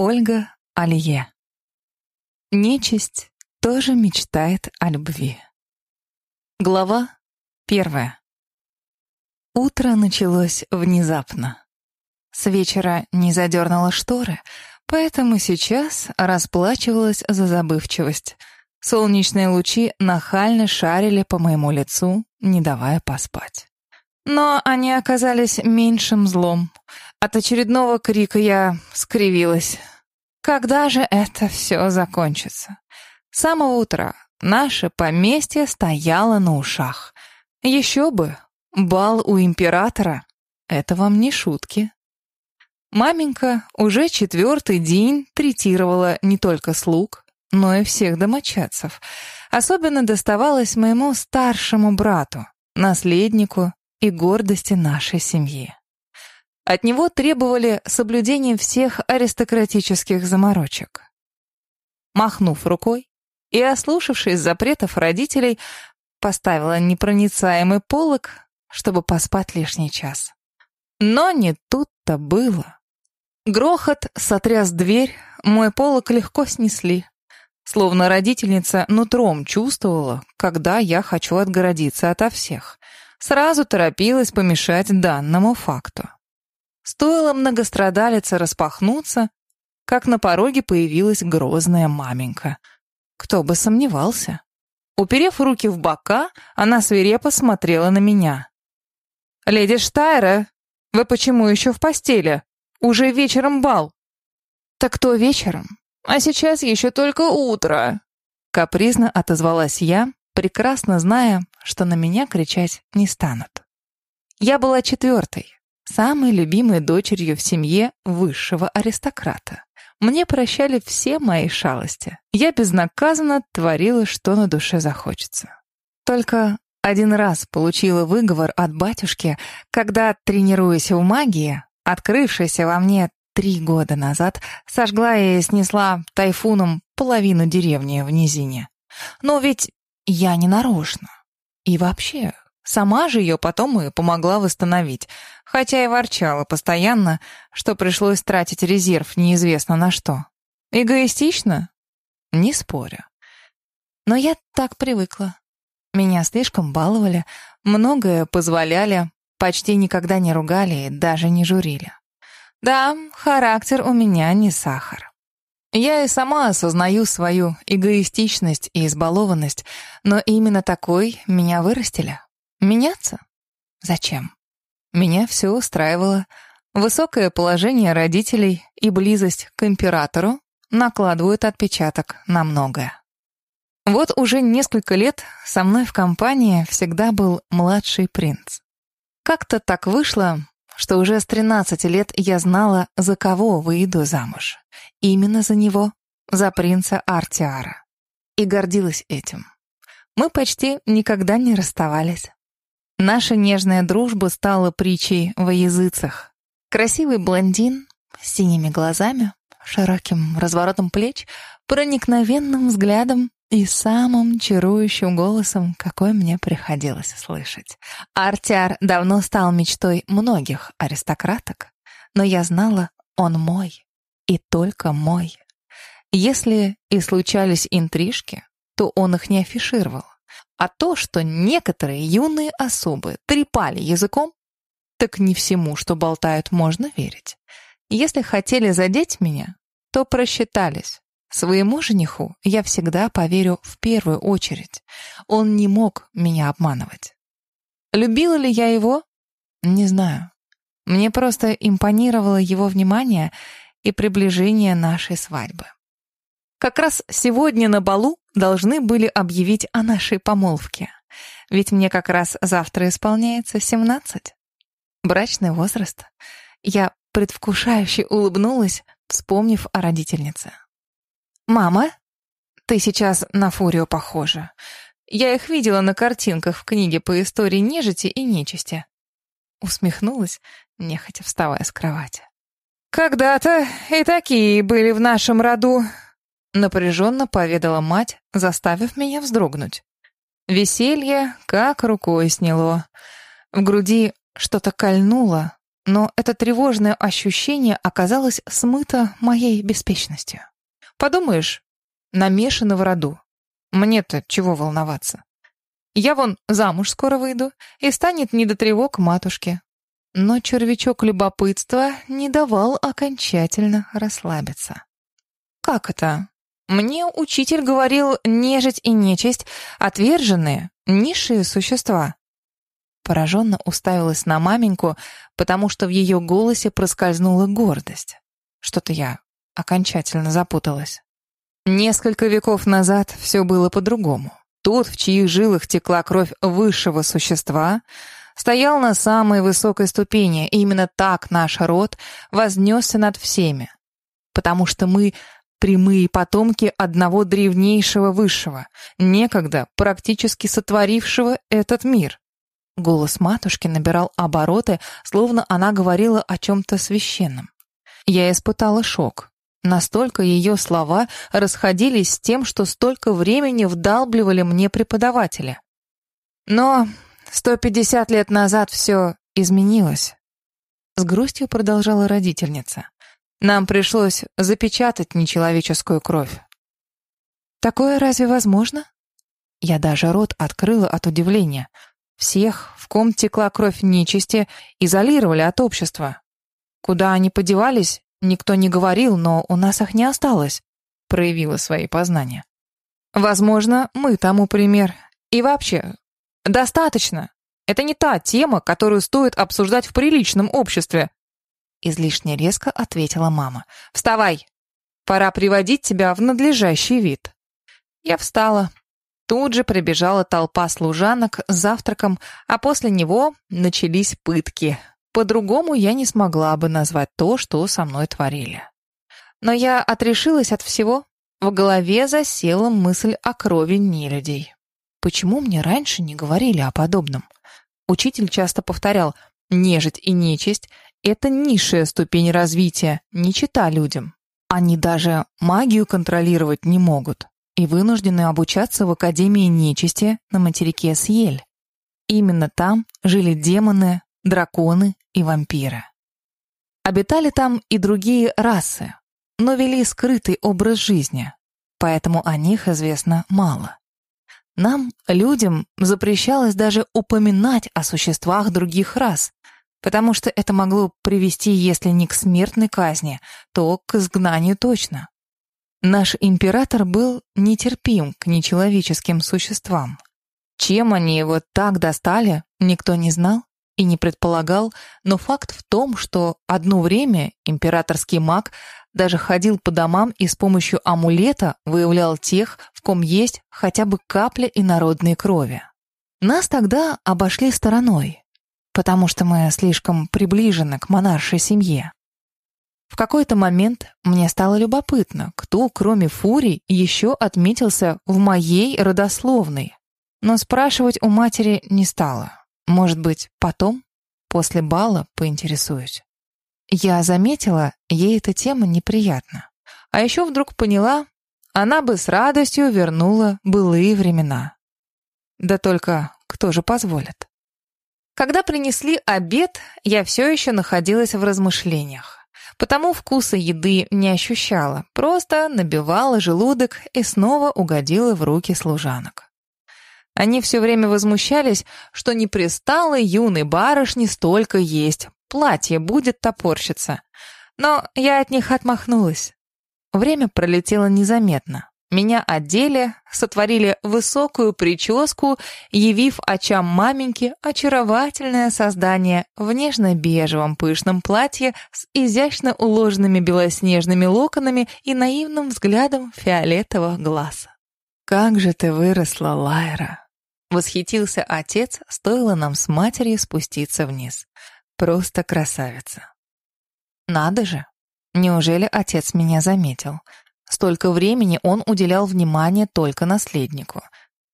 Ольга Алье. Нечисть тоже мечтает о любви. Глава первая. Утро началось внезапно. С вечера не задернула шторы, поэтому сейчас расплачивалась за забывчивость. Солнечные лучи нахально шарили по моему лицу, не давая поспать. Но они оказались меньшим злом. От очередного крика я скривилась. Когда же это все закончится? С самого утра наше поместье стояло на ушах. Еще бы, бал у императора — это вам не шутки. Маменька уже четвертый день третировала не только слуг, но и всех домочадцев. Особенно доставалось моему старшему брату, наследнику и гордости нашей семьи. От него требовали соблюдения всех аристократических заморочек. Махнув рукой и ослушавшись запретов родителей, поставила непроницаемый полог, чтобы поспать лишний час. Но не тут-то было. Грохот сотряс дверь, мой полог легко снесли. Словно родительница нутром чувствовала, когда я хочу отгородиться ото всех. Сразу торопилась помешать данному факту. Стоило многострадалице распахнуться, как на пороге появилась грозная маменька. Кто бы сомневался. Уперев руки в бока, она свирепо смотрела на меня. «Леди Штайра, вы почему еще в постели? Уже вечером бал». «Так кто вечером? А сейчас еще только утро!» Капризно отозвалась я, прекрасно зная, что на меня кричать не станут. Я была четвертой, самой любимой дочерью в семье высшего аристократа. Мне прощали все мои шалости. Я безнаказанно творила, что на душе захочется. Только один раз получила выговор от батюшки, когда, тренируясь в магии, открывшаяся во мне три года назад сожгла и снесла тайфуном половину деревни в низине. Но ведь я не нарочно. И вообще, сама же ее потом и помогла восстановить, хотя и ворчала постоянно, что пришлось тратить резерв неизвестно на что. Эгоистично? Не спорю. Но я так привыкла. Меня слишком баловали, многое позволяли, почти никогда не ругали и даже не журили. Да, характер у меня не сахар. Я и сама осознаю свою эгоистичность и избалованность, но именно такой меня вырастили. Меняться? Зачем? Меня все устраивало. Высокое положение родителей и близость к императору накладывают отпечаток на многое. Вот уже несколько лет со мной в компании всегда был младший принц. Как-то так вышло, что уже с 13 лет я знала, за кого выйду замуж. Именно за него, за принца Артиара. И гордилась этим. Мы почти никогда не расставались. Наша нежная дружба стала притчей во языцах. Красивый блондин с синими глазами, широким разворотом плеч, проникновенным взглядом и самым чарующим голосом, какой мне приходилось слышать. Артиар давно стал мечтой многих аристократок, но я знала, он мой, и только мой. Если и случались интрижки, то он их не афишировал. А то, что некоторые юные особы трепали языком, так не всему, что болтают, можно верить. Если хотели задеть меня, то просчитались. Своему жениху я всегда поверю в первую очередь. Он не мог меня обманывать. Любила ли я его? Не знаю. Мне просто импонировало его внимание и приближение нашей свадьбы. Как раз сегодня на балу должны были объявить о нашей помолвке. Ведь мне как раз завтра исполняется семнадцать. Брачный возраст. Я предвкушающе улыбнулась, вспомнив о родительнице. «Мама, ты сейчас на Фурию похожа. Я их видела на картинках в книге по истории нежити и нечисти». Усмехнулась, нехотя вставая с кровати. «Когда-то и такие были в нашем роду», — напряженно поведала мать, заставив меня вздрогнуть. Веселье как рукой сняло. В груди что-то кольнуло, но это тревожное ощущение оказалось смыто моей беспечностью. Подумаешь, намешано в роду. Мне-то чего волноваться? Я вон замуж скоро выйду, и станет не до тревог матушке. Но червячок любопытства не давал окончательно расслабиться. Как это? Мне учитель говорил, нежить и нечисть — отверженные, низшие существа. Пораженно уставилась на маменьку, потому что в ее голосе проскользнула гордость. Что-то я окончательно запуталась. Несколько веков назад все было по-другому. Тот, в чьих жилах текла кровь высшего существа, стоял на самой высокой ступени, и именно так наш род вознесся над всеми. Потому что мы прямые потомки одного древнейшего высшего, некогда практически сотворившего этот мир. Голос матушки набирал обороты, словно она говорила о чем-то священном. Я испытала шок. Настолько ее слова расходились с тем, что столько времени вдалбливали мне преподаватели. Но 150 лет назад все изменилось. С грустью продолжала родительница. Нам пришлось запечатать нечеловеческую кровь. Такое разве возможно? Я даже рот открыла от удивления. Всех, в ком текла кровь нечисти, изолировали от общества. Куда они подевались, никто не говорил, но у нас их не осталось, проявила свои познания. Возможно, мы тому пример. И вообще, достаточно. Это не та тема, которую стоит обсуждать в приличном обществе. Излишне резко ответила мама. «Вставай! Пора приводить тебя в надлежащий вид». Я встала. Тут же прибежала толпа служанок с завтраком, а после него начались пытки. По-другому я не смогла бы назвать то, что со мной творили. Но я отрешилась от всего. В голове засела мысль о крови нелюдей. Почему мне раньше не говорили о подобном? Учитель часто повторял, нежить и нечисть это низшая ступень развития, не чита людям. Они даже магию контролировать не могут и вынуждены обучаться в Академии нечисти на материке Сьель. Именно там жили демоны, драконы и вампиры. Обитали там и другие расы, но вели скрытый образ жизни, поэтому о них известно мало. Нам, людям, запрещалось даже упоминать о существах других рас, потому что это могло привести, если не к смертной казни, то к изгнанию точно. Наш император был нетерпим к нечеловеческим существам. Чем они его так достали, никто не знал и не предполагал, но факт в том, что одно время императорский маг даже ходил по домам и с помощью амулета выявлял тех, в ком есть хотя бы капля инородной крови. Нас тогда обошли стороной, потому что мы слишком приближены к монаршей семье. В какой-то момент мне стало любопытно, кто, кроме Фурий, еще отметился в моей родословной. Но спрашивать у матери не стала. Может быть, потом, после бала, поинтересуюсь. Я заметила, ей эта тема неприятна. А еще вдруг поняла, она бы с радостью вернула былые времена. Да только кто же позволит? Когда принесли обед, я все еще находилась в размышлениях. Потому вкуса еды не ощущала, просто набивала желудок и снова угодила в руки служанок. Они все время возмущались, что не пристало юной барышне столько есть, платье будет топорщиться. Но я от них отмахнулась. Время пролетело незаметно. Меня одели, сотворили высокую прическу, явив очам маменьки очаровательное создание в нежно-бежевом пышном платье с изящно уложенными белоснежными локонами и наивным взглядом фиолетовых глаз. «Как же ты выросла, Лайра!» Восхитился отец, стоило нам с матерью спуститься вниз. «Просто красавица!» «Надо же! Неужели отец меня заметил?» Столько времени он уделял внимание только наследнику.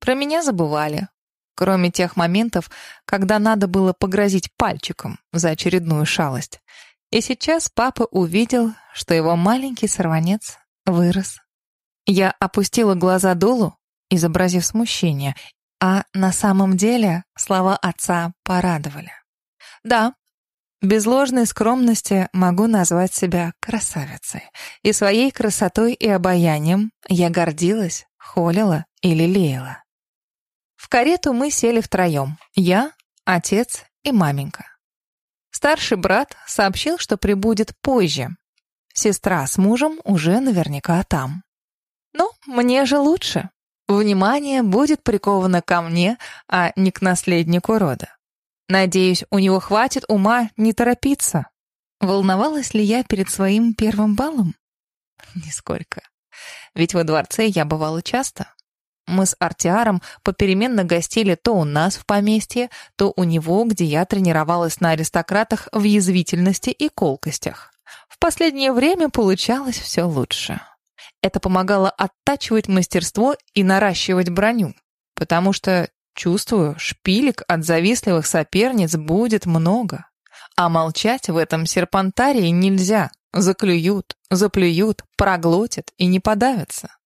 Про меня забывали. Кроме тех моментов, когда надо было погрозить пальчиком за очередную шалость. И сейчас папа увидел, что его маленький сорванец вырос. Я опустила глаза долу, изобразив смущение, а на самом деле слова отца порадовали. Да, Без ложной скромности могу назвать себя красавицей. И своей красотой и обаянием я гордилась, холила и лелеяла. В карету мы сели втроем. Я, отец и маменька. Старший брат сообщил, что прибудет позже. Сестра с мужем уже наверняка там. Ну, мне же лучше. Внимание будет приковано ко мне, а не к наследнику рода. Надеюсь, у него хватит ума не торопиться. Волновалась ли я перед своим первым балом? Нисколько. Ведь во дворце я бывала часто. Мы с Артиаром попеременно гостили то у нас в поместье, то у него, где я тренировалась на аристократах в язвительности и колкостях. В последнее время получалось все лучше. Это помогало оттачивать мастерство и наращивать броню, потому что Чувствую, шпилек от завистливых соперниц будет много. А молчать в этом серпантарии нельзя. Заклюют, заплюют, проглотят и не подавятся.